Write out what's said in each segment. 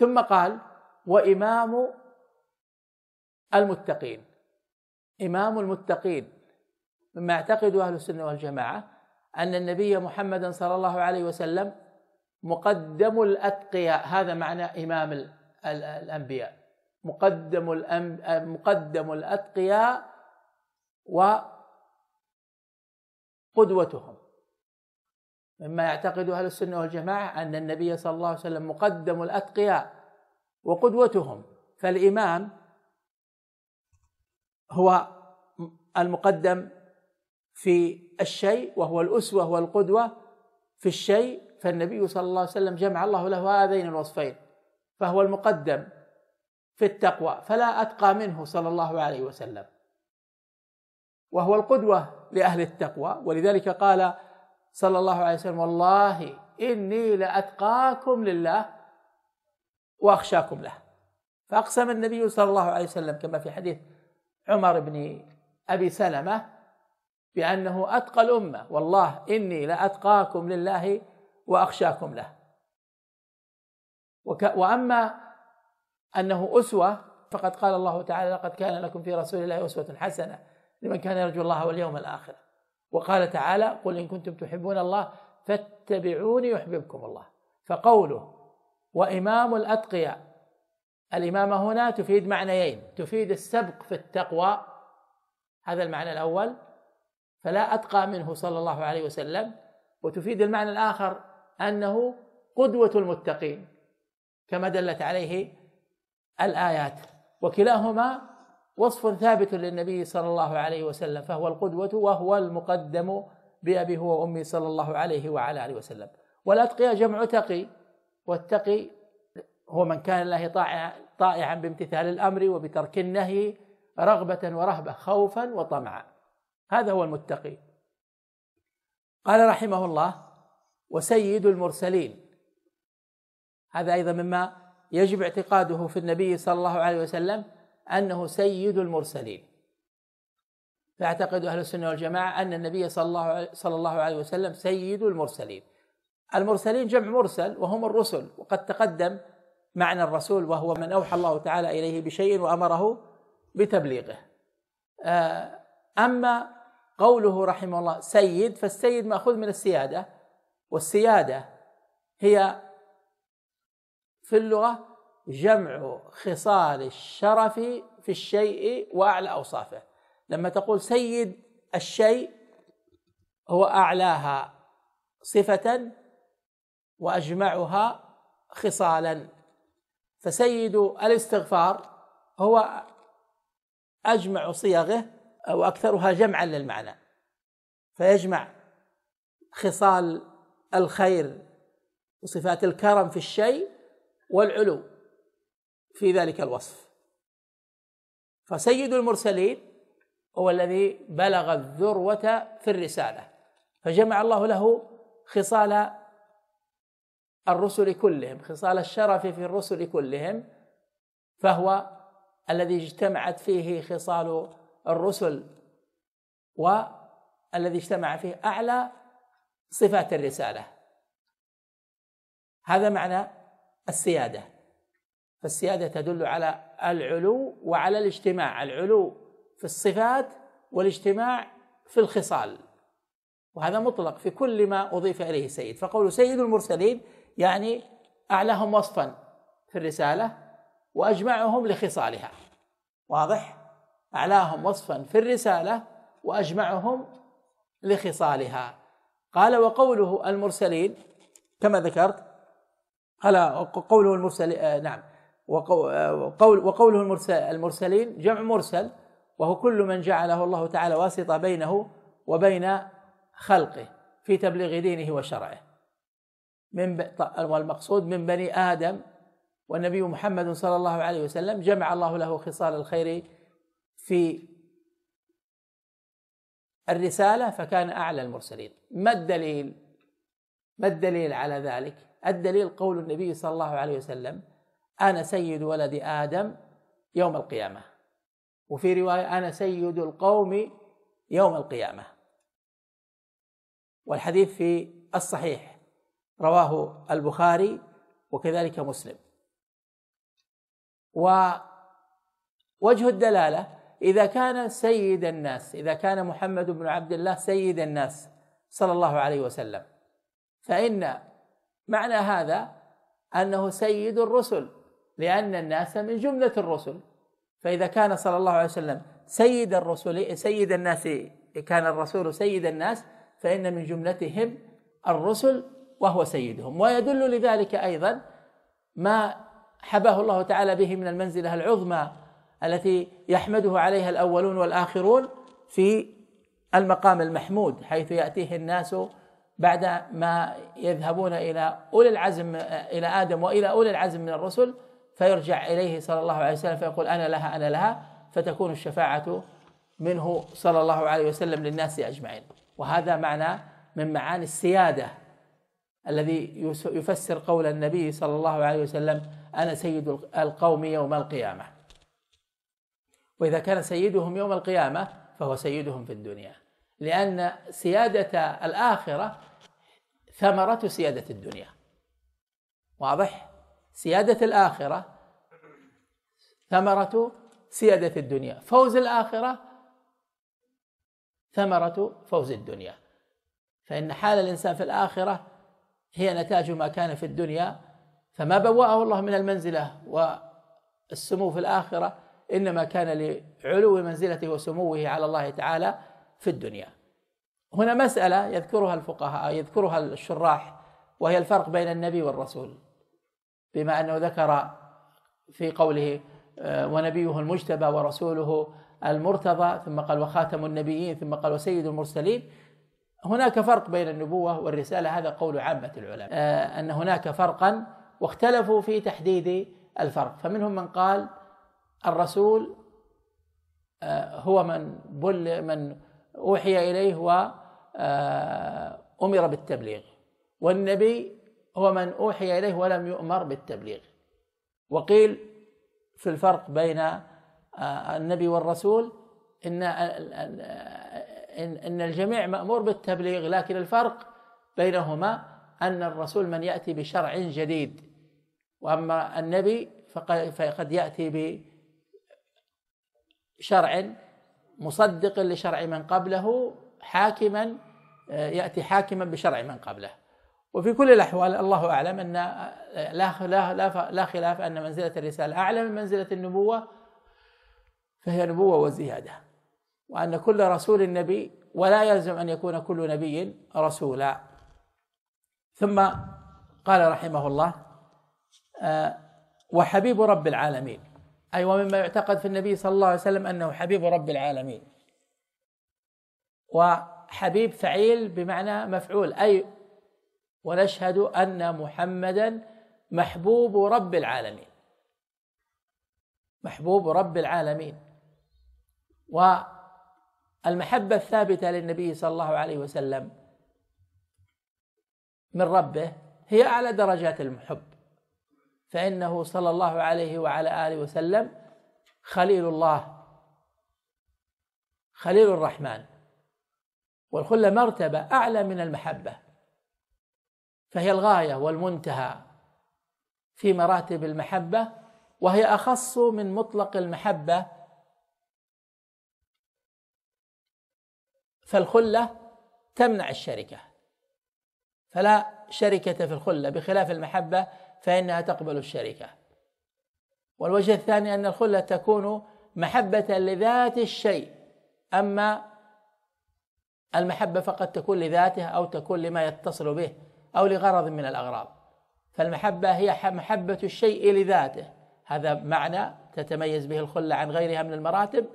ثم قال وإمام المتقين. إمام المتقين. مما يعتقد أهل السنة والجماعة أن النبي محمدا صلى الله عليه وسلم مقدم الأتقياء. هذا معنى إمام الأنبياء. مقدم مقدم الأتقياء وقدوتهم. مما يعتقد أهل السنة والجماعة أن النبي صلى الله عليه وسلم مقدم الأتقياء وقدوتهم. فالإمام هو المقدم في الشيء وهو الأسوة والقدوة في الشيء فالنبي صلى الله عليه وسلم جمع الله له هذين الوصفين فهو المقدم في التقوى فلا أتقى منه صلى الله عليه وسلم. وهو القدوة لأهل التقوى ولذلك قال صلى الله عليه وسلم والله إني لأتقاكم لله وأخشاكم له. فأقسم النبي صلى الله عليه وسلم كما في حديث عمر بن أبي سلمة بأنه أتقى الأمة والله إني لأتقاكم لله وأخشاكم له. وك وأما أنه أسوة فقد قال الله تعالى لقد كان لكم في رسول الله أسوة حسنة لمن كان يرجو الله واليوم الآخر. وقال تعالى قل إن كنتم تحبون الله فاتبعوني يحببكم الله. فقوله وإمام الأتقياء الإمامة هنا تفيد معنيين تفيد السبق في التقوى هذا المعنى الأول فلا أتقى منه صلى الله عليه وسلم وتفيد المعنى الآخر أنه قدوة المتقين كما دلت عليه الآيات. وكلاهما وصف ثابت للنبي صلى الله عليه وسلم فهو القدوة وهو المقدم بأبي هو وأمي صلى الله عليه وعلى آله وسلم. والأتقياء جمع تقي والتقي هو من كان الله طائعا طائعا بامتثال الأمر وبترك النهي رغبة ورهبة خوفا وطمعا. هذا هو المتقي. قال رحمه الله وسيد المرسلين. هذا أيضا مما يجب اعتقاده في النبي صلى الله عليه وسلم أنه سيد المرسلين. فيعتقد أهل السنة والجماعة أن النبي صلى الله صلى الله عليه وسلم سيد المرسلين. المرسلين جمع مرسل وهم الرسل وقد تقدم معنى الرسول وهو من أوحى الله تعالى إليه بشيء وأمره بتبليغه. آه، أما قوله رحمه الله سيد فالسيد مأخوذ من السيادة والسيادة هي في اللغة جمع خصال الشرف في الشيء وأعلى أوصافه. لما تقول سيد الشيء هو أعلاها صفة وأجمعها خصالا. فسيد الاستغفار هو أجمع صيغه واكثرها جمعا للمعنى. فيجمع خصال الخير وصفات الكرم في الشيء والعلو. في ذلك الوصف. فسيد المرسلين هو الذي بلغ الذروة في الرسالة فجمع الله له خصال الرسل كلهم خصال الشرف في الرسل كلهم فهو الذي اجتمعت فيه خصال الرسل والذي اجتمع فيه أعلى صفات الرسالة. هذا معنى السيادة. فالسيادة تدل على العلو وعلى الاجتماع العلو في الصفات والاجتماع في الخصال. وهذا مطلق في كل ما أضيف إليه سيد. فقول سيد المرسلين يعني أعلاهم وصفا في الرسالة وأجمعهم لخصالها. واضح؟ أعلاهم وصفا في الرسالة وأجمعهم لخصالها. قال وقوله المرسلين كما ذكرت قال قوله المرسل آه، نعم. وقول وقوله المرسل المرسلين جمع مرسل وهو كل من جعله الله تعالى واسطة بينه وبين خلقه في تبليغ دينه وشرعه. من والمقصود من بني آدم والنبي محمد صلى الله عليه وسلم جمع الله له خصال الخير في الرسالة فكان أعلى المرسلين. ما الدليل؟ ما الدليل على ذلك؟ الدليل قول النبي صلى الله عليه وسلم أنا سيد ولد آدم يوم القيامة. وفي رواية أنا سيد القوم يوم القيامة. والحديث في الصحيح رواه البخاري وكذلك مسلم. ووجه الدلالة إذا كان سيد الناس إذا كان محمد بن عبد الله سيد الناس صلى الله عليه وسلم فإن معنى هذا أنه سيد الرسل. لأن الناس من جملة الرسل. فإذا كان صلى الله عليه وسلم سيد الرسل سيد الناس كان الرسول سيد الناس فإن من جملتهم الرسل وهو سيدهم. ويدل لذلك أيضا ما حباه الله تعالى به من المنزلة العظمى التي يحمده عليها الأولون والآخرون في المقام المحمود حيث يأتيه الناس بعد ما يذهبون إلى أولي العزم إلى آدم وإلى أولي العزم من الرسل فيرجع إليه صلى الله عليه وسلم فيقول أنا لها أنا لها. فتكون الشفاعة منه صلى الله عليه وسلم للناس أجمعين. وهذا معنى من معاني السيادة الذي يفسر قول النبي صلى الله عليه وسلم أنا سيد القوم يوم القيامة. وإذا كان سيدهم يوم القيامة فهو سيدهم في الدنيا. لأن سيادة الآخرة ثمرة سيادة الدنيا. واضح؟ سيادة الآخرة ثمرة سيادة الدنيا. فوز الآخرة ثمرة فوز الدنيا. فإن حال الإنسان في الآخرة هي نتاج ما كان في الدنيا فما بوأه الله من المنزلة والسمو في الآخرة إنما كان لعلو منزلته وسموه على الله تعالى في الدنيا. هنا مسألة يذكرها الفقهاء يذكرها الشراح وهي الفرق بين النبي والرسول. بما أنه ذكر في قوله آه، ونبيه المجتبى ورسوله المرتضى ثم قال وخاتم النبيين ثم قال وسيد المرسلين. هناك فرق بين النبوة والرسالة هذا قول عامة العلماء آه، أن هناك فرقا واختلفوا في تحديد الفرق. فمنهم من قال الرسول آه، هو من بل من أوحي إليه وأمر بالتبليغ والنبي هو من أوحي إليه ولم يؤمر بالتبليغ. وقيل في الفرق بين آه، النبي والرسول إن إن الجميع مأمور بالتبليغ لكن الفرق بينهما أن الرسول من يأتي بشرع جديد وأما النبي فقد يأتي بشرع مصدق لشرع من قبله حاكما آه، يأتي حاكما بشرع من قبله. وفي كل الأحوال الله أعلم أن لا لا لا, لا خلاف أن منزلة الرسالة أعلى من منزلة النبوة فهي نبوة وزيادة. وأن كل رسول نبي ولا يلزم أن يكون كل نبي رسولا. ثم قال رحمه الله آه، وحبيب رب العالمين. أي ومما يعتقد في النبي صلى الله عليه وسلم أنه حبيب رب العالمين. وحبيب فعيل بمعنى مفعول. أي ونشهد أن محمدا محبوب رب العالمين. محبوب رب العالمين. والمحبة الثابتة للنبي صلى الله عليه وسلم من ربه هي أعلى درجات المحب. فإنه صلى الله عليه وعلى آله وسلم خليل الله خليل الرحمن والخلة مرتبة أعلى من المحبة. فهي الغاية والمنتهى في مراتب المحبة وهي أخص من مطلق المحبة. فالخلة تمنع الشركة. فلا شركة في الخلة بخلاف المحبة فإنها تقبل الشركة. والوجه الثاني أن الخلة تكون محبة لذات الشيء أما المحبة فقد تكون لذاته أو تكون لما يتصل به. أو لغرض من الأغراض فالمحبة هي محبة الشيء لذاته. هذا معنى تتميز به الخلة عن غيرها من المراتب.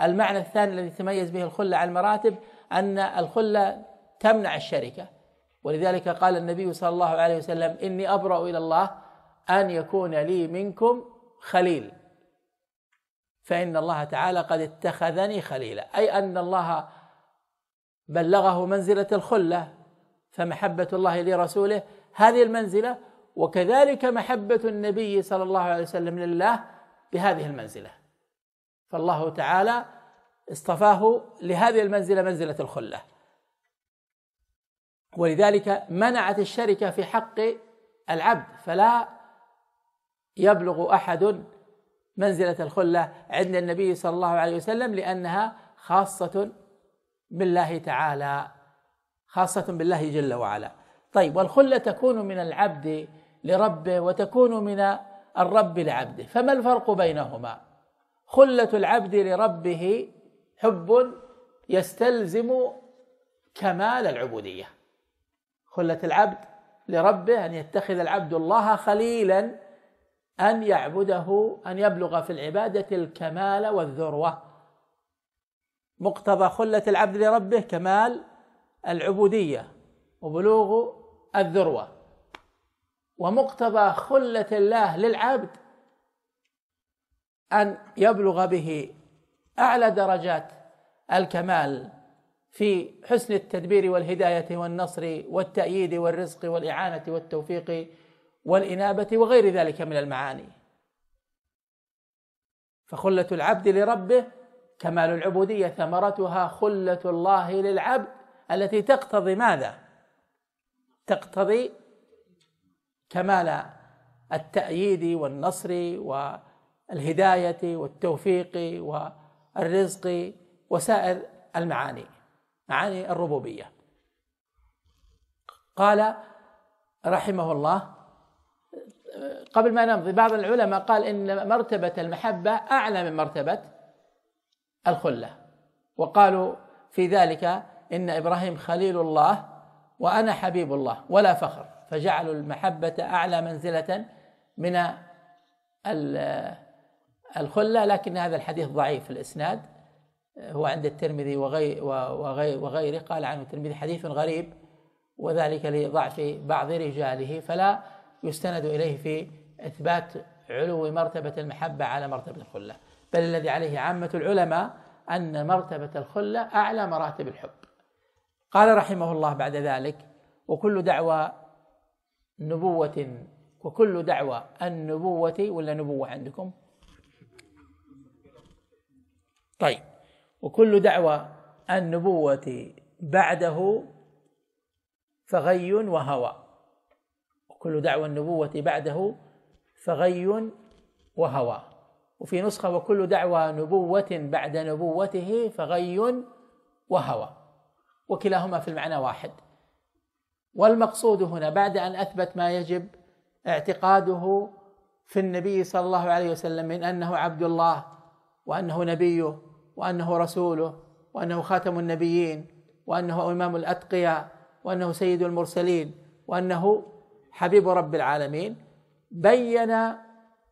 المعنى الثاني الذي تتميز به الخلة عن المراتب أن الخلة تمنع الشركة. ولذلك قال النبي صلى الله عليه وسلم إني أبرأ إلى الله أن يكون لي منكم خليل. فإن الله تعالى قد اتخذني خليلا. أي أن الله بلغه منزلة الخلة. فمحبة الله لرسوله هذه المنزلة. وكذلك محبة النبي صلى الله عليه وسلم لله بهذه المنزلة. فالله تعالى اصطفاه لهذه المنزلة منزلة الخلة. ولذلك منعت الشركة في حق العبد. فلا يبلغ أحد منزلة الخلة عند النبي صلى الله عليه وسلم لأنها خاصة بالله تعالى. خاصة بالله جل وعلا. طيب والخلة تكون من العبد لربه وتكون من الرب لعبده. فما الفرق بينهما؟ خلة العبد لربه حب يستلزم كمال العبودية. خلة العبد لربه أن يتخذ العبد الله خليلا أن يعبده أن يبلغ في العبادة الكمال والذروة. مقتضى خلة العبد لربه كمال العبودية وبلوغ الذروة ومقتضى خلة الله للعبد أن يبلغ به أعلى درجات الكمال في حسن التدبير والهداية والنصر والتأييد والرزق والإعانة والتوفيق والإنابة وغير ذلك من المعاني. فخلة العبد لربه كمال العبودية ثمرتها خلة الله للعبد التي تقتضي ماذا؟ تقتضي كمال التأييد والنصر والهداية والتوفيق والرزق وسائر المعاني معاني الربوبية قال رحمه الله قبل ما نمضي بعض العلماء قال إن مرتبة المحبة أعلى من مرتبة الخلة وقالوا في ذلك إن إبراهيم خليل الله وأنا حبيب الله ولا فخر فجعلوا المحبة أعلى منزلة من الخلة لكن هذا الحديث ضعيف الإسناد. هو عند الترمذي وغيره قال عنه الترمذي حديث غريب وذلك لضعف بعض رجاله فلا يستند إليه في إثبات علو مرتبة المحبة على مرتبة الخلة. بل الذي عليه عامة العلماء أن مرتبة الخلة أعلى مراتب الحب. قال رحمه الله بعد ذلك وكل دعوى نبوة وكل دعوى النبوة ولا نبوة عندكم؟ طيب وكل دعوى النبوة بعده فغي وهوى. وكل دعوى النبوة بعده فغي وهوى. وفي نسخة وكل دعوى نبوة بعد نبوته فغي وهوى. وكلاهما في المعنى واحد. والمقصود هنا بعد أن أثبت ما يجب اعتقاده في النبي صلى الله عليه وسلم من أنه عبد الله وأنه نبيه وأنه رسوله وأنه خاتم النبيين وأنه إمام الأتقياء وأنه سيد المرسلين وأنه حبيب رب العالمين بين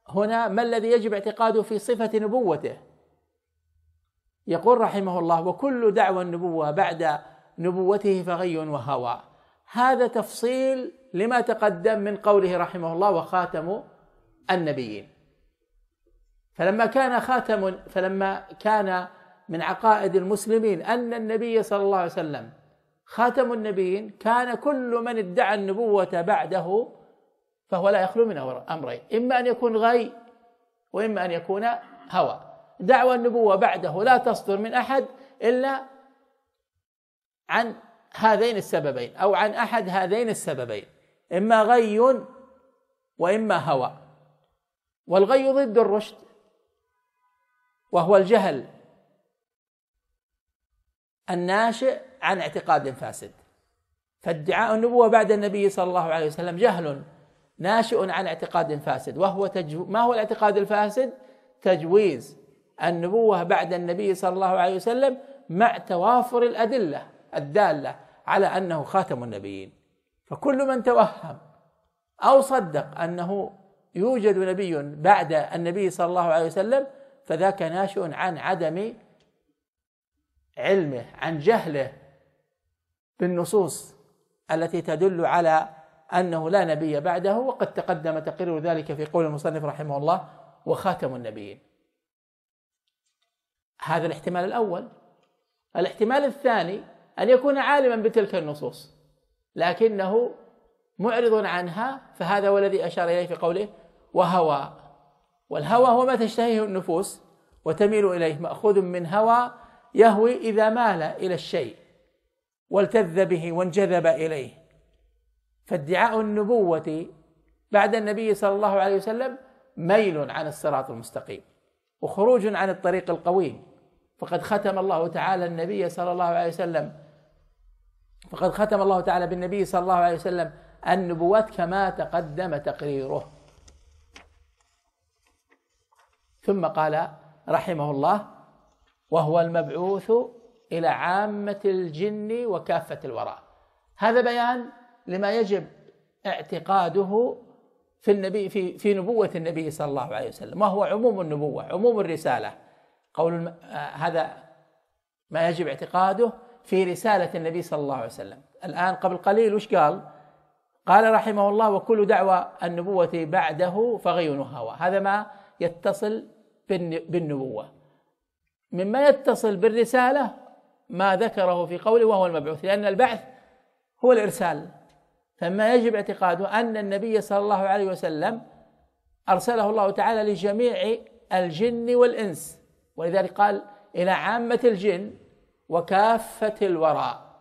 هنا ما الذي يجب اعتقاده في صفة نبوته. يقول رحمه الله وكل دعوى النبوة بعد نبوته فغي وهوى. هذا تفصيل لما تقدم من قوله رحمه الله وخاتم النبيين. فلما كان خاتم فلما كان من عقائد المسلمين أن النبي صلى الله عليه وسلم خاتم النبيين كان كل من ادعى النبوة بعده فهو لا يخلو من أمرين إما أن يكون غي وإما أن يكون هوى. دعوى النبوة بعده لا تصدر من أحد إلا عن هذين السببين أو عن أحد هذين السببين إما غي وإما هوى. والغي ضد الرشد وهو الجهل الناشئ عن اعتقاد فاسد. فادعاء النبوة بعد النبي صلى الله عليه وسلم جهل ناشئ عن اعتقاد فاسد وهو تجو ما هو الاعتقاد الفاسد؟ تجويز النبوة بعد النبي صلى الله عليه وسلم مع توافر الأدلة. الدالة على أنه خاتم النبيين. فكل من توهم أو صدق أنه يوجد نبي بعد النبي صلى الله عليه وسلم فذاك ناشئ عن عدم علمه عن جهله بالنصوص التي تدل على أنه لا نبي بعده. وقد تقدم تقرير ذلك في قول المصنف رحمه الله وخاتم النبيين. هذا الاحتمال الأول. الاحتمال الثاني أن يكون عالما بتلك النصوص. لكنه معرض عنها فهذا هو الذي أشار إليه في قوله وهوى. والهوى هو ما تشتهيه النفوس وتميل إليه مأخوذ من هوى يهوي إذا مال إلى الشيء والتذ به وانجذب إليه. فادعاء النبوة بعد النبي صلى الله عليه وسلم ميل عن الصراط المستقيم وخروج عن الطريق القويم. فقد ختم الله تعالى النبي صلى الله عليه وسلم. فقد ختم الله تعالى بالنبي صلى الله عليه وسلم النبوات كما تقدم تقريره. ثم قال رحمه الله وهو المبعوث إلى عامة الجن وكافة الوراء هذا بيان لما يجب اعتقاده في النبي في في نبوة النبي صلى الله عليه وسلم وهو عموم النبوة عموم الرسالة. قول. آه هذا ما يجب اعتقاده في رسالة النبي صلى الله عليه وسلم. الآن قبل قليل وش قال؟ قال رحمه الله وكل دعوة النبوة بعده فغي هوى هذا ما يتصل بالنبوة. مما يتصل بالرسالة ما ذكره في قوله وهو المبعوث لأن البعث هو الإرسال. فما يجب اعتقاده أن النبي صلى الله عليه وسلم أرسله الله تعالى لجميع الجن والإنس. ولذلك قال إلى عامة الجن وكافة الوراء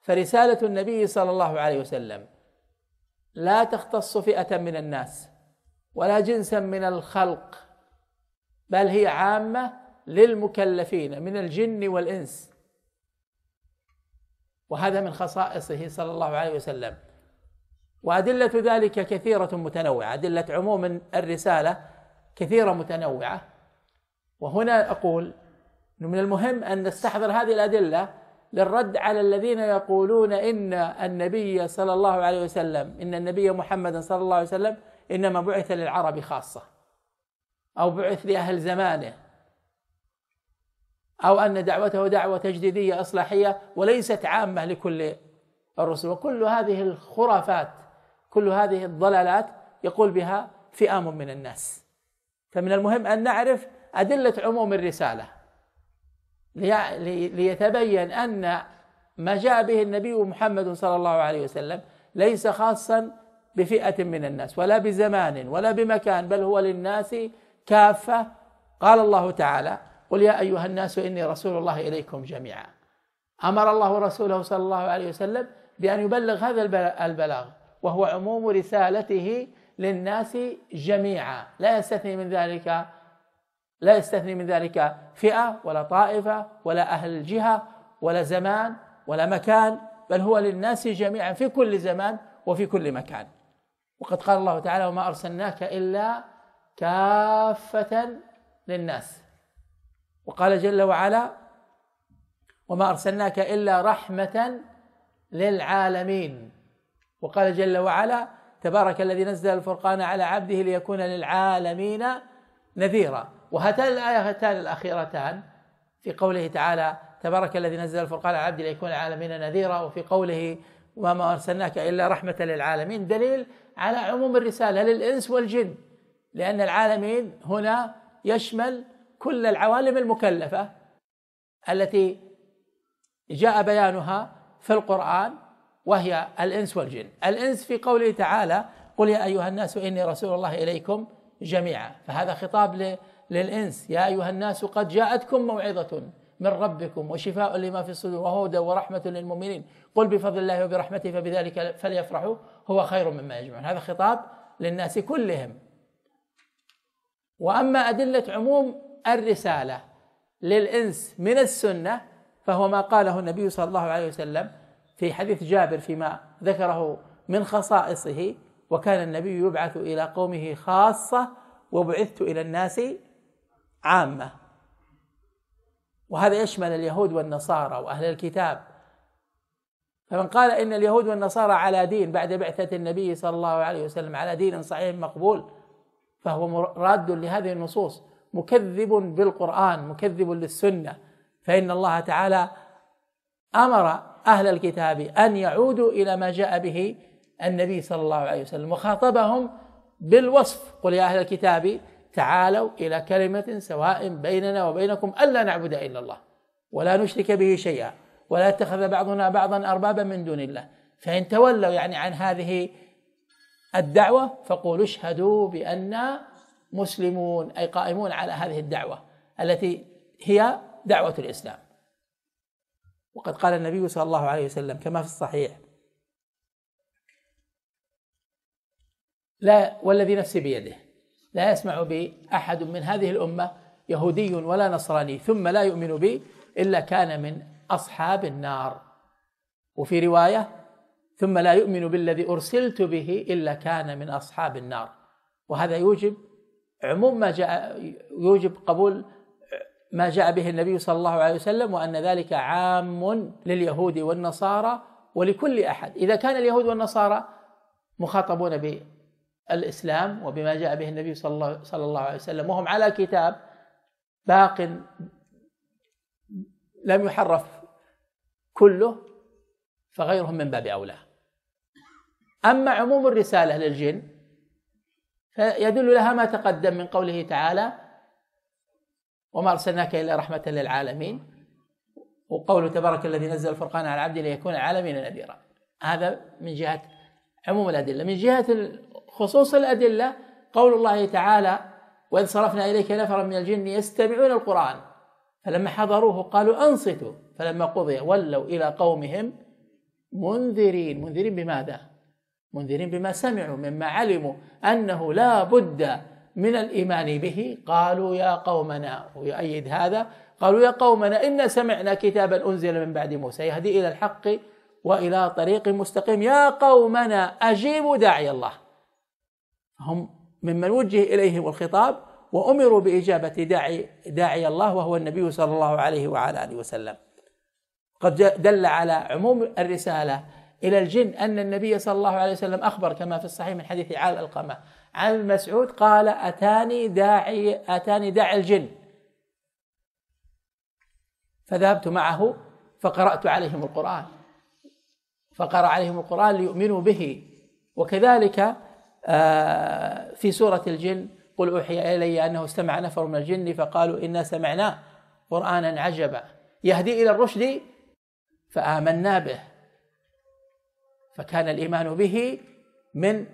فرسالة النبي صلى الله عليه وسلم لا تختص فئة من الناس ولا جنسا من الخلق بل هي عامة للمكلفين من الجن والإنس. وهذا من خصائصه صلى الله عليه وسلم. وأدلة ذلك كثيرة متنوعة. أدلة عموم الرسالة كثيرة متنوعة. وهنا أقول أنه من المهم أن نستحضر هذه الأدلة للرد على الذين يقولون إن النبي صلى الله عليه وسلم إن النبي محمد صلى الله عليه وسلم إنما بعث للعرب خاصة أو بعث لأهل زمانه أو أن دعوته دعوة تجديدية إصلاحية وليست عامة لكل الرسل. وكل هذه الخرافات كل هذه الضلالات يقول بها فئام من الناس. فمن المهم أن نعرف أدلة عموم الرسالة. ليتبين أن ما جاء به النبي محمد صلى الله عليه وسلم ليس خاصا بفئة من الناس ولا بزمان ولا بمكان بل هو للناس كافة. قال الله تعالى قل يا أيها الناس إني رسول الله إليكم جميعا. أمر الله رسوله صلى الله عليه وسلم بأن يبلغ هذا البلاغ وهو عموم رسالته للناس جميعا لا يستثني من ذلك لا يستثني من ذلك فئة ولا طائفة ولا أهل جهة ولا زمان ولا مكان بل هو للناس جميعا في كل زمان وفي كل مكان. وقد قال الله تعالى وما أرسلناك إلا كافة للناس وقال جل وعلا وما أرسلناك إلا رحمة للعالمين وقال جل وعلا تبارك الذي نزل الفرقان على عبده ليكون للعالمين نذيرا وهاتان الآيتان الأخيرتان. في قوله تعالى تبارك الذي نزل الفرقان على عبده ليكون للعالمين نذيرا. وفي قوله وما أرسلناك إلا رحمة للعالمين. دليل على عموم الرسالة للإنس والجن لأن العالمين هنا يشمل كل العوالم المكلفة التي جاء بيانها في القرآن وهي الإنس والجن. الإنس في قوله تعالى قل يا أيها الناس إني رسول الله إليكم جميعا. فهذا خطاب للإنس. يا أيها الناس قد جاءتكم موعظة من ربكم وشفاء لما في الصدور وهدى ورحمة للمؤمنين. قل بفضل الله وبرحمته فبذلك فليفرحوا هو خير مما يجمعون. هذا خطاب للناس كلهم. وأما أدلة عموم الرسالة للإنس من السنة فهو ما قاله النبي صلى الله عليه وسلم في حديث جابر فيما ذكره من خصائصه. وكان النبي يبعث إلى قومه خاصة وبعثت إلى الناس عامة. وهذا يشمل اليهود والنصارى وأهل الكتاب. فمن قال إن اليهود والنصارى على دين بعد بعثة النبي صلى الله عليه وسلم على دين صحيح مقبول فهو راد لهذه النصوص. مكذب بالقرآن مكذب للسنة. فإن الله تعالى أمر أهل الكتاب أن يعودوا إلى ما جاء به النبي صلى الله عليه وسلم وخاطبهم بالوصف. قل يا أهل الكتاب تعالوا إلى كلمة سواء بيننا وبينكم ألا نعبد إلا الله ولا نشرك به شيئا ولا يتخذ بعضنا بعضا أربابا من دون الله. فإن تولوا يعني عن هذه الدعوة فقولوا اشهدوا بأننا مسلمون أي قائمون على هذه الدعوة التي هي دعوة الإسلام. وقد قال النبي صلى الله عليه وسلم كما في الصحيح لا والذي نفسي بيده لا يسمع بي أحد من هذه الأمة يهودي ولا نصراني ثم لا يؤمن بي إلا كان من أصحاب النار. وفي رواية ثم لا يؤمن بالذي أرسلت به إلا كان من أصحاب النار. وهذا يوجب عموم ما جاء يوجب قبول ما جاء به النبي صلى الله عليه وسلم وأن ذلك عام لليهود والنصارى ولكل أحد. إذا كان اليهود والنصارى مخاطبون بالإسلام وبما جاء به النبي صلى الله عليه وسلم وهم على كتاب باق لم يحرف كله فغيرهم من باب أولى. أما عموم الرسالة للجن فيدل لها ما تقدم من قوله تعالى وما أرسلناك إلا رحمة للعالمين وقوله تبارك الذي نزل الفرقان على عبده ليكون العالمين نذيرا. هذا من جهة عموم الأدلة. من جهة خصوص الأدلة قول الله تعالى وإذ صرفنا إليك نفرا من الجن يستمعون القرآن. فلما حضروه قالوا أنصتوا. فلما قضي ولوا إلى قومهم منذرين. منذرين بماذا؟ منذرين بما سمعوا مما علموا أنه لا بد من الإيمان به. قالوا يا قومنا. ويؤيد هذا قالوا يا قومنا إنا سمعنا كتابا أنزل من بعد موسى. يهدي إلى الحق وإلى طريق مستقيم. يا قومنا أجيبوا داعي الله. هم ممن وجه إليهم الخطاب وأمروا بإجابة داعي داعي الله وهو النبي صلى الله عليه وعلى آله وسلم. قد دل على عموم الرسالة إلى الجن أن النبي صلى الله عليه وسلم أخبر كما في الصحيح من حديث عال القمة. عن مسعود قال أتاني داعي أتاني داعي الجن فذهبت معه فقرأت عليهم القرآن. فقرأ عليهم القرآن ليؤمنوا به. وكذلك في سورة الجن قل أوحي إلي أنه استمع نفر من الجن فقالوا إنا سمعنا قرآنا عجبا. يهدي إلى الرشد فآمنا به. فكان الإيمان به من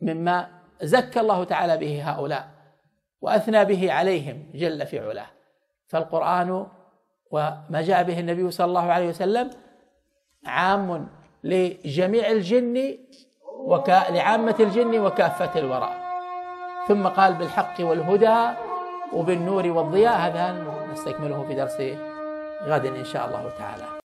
مما زكى الله تعالى به هؤلاء وأثنى به عليهم جل في علاه. فالقرآن وما جاء به النبي صلى الله عليه وسلم عام لجميع الجن وك... لعامة الجن وكافة الوراء ثم قال بالحق والهدى وبالنور والضياء. هذا نستكمله في درس غد إن شاء الله تعالى.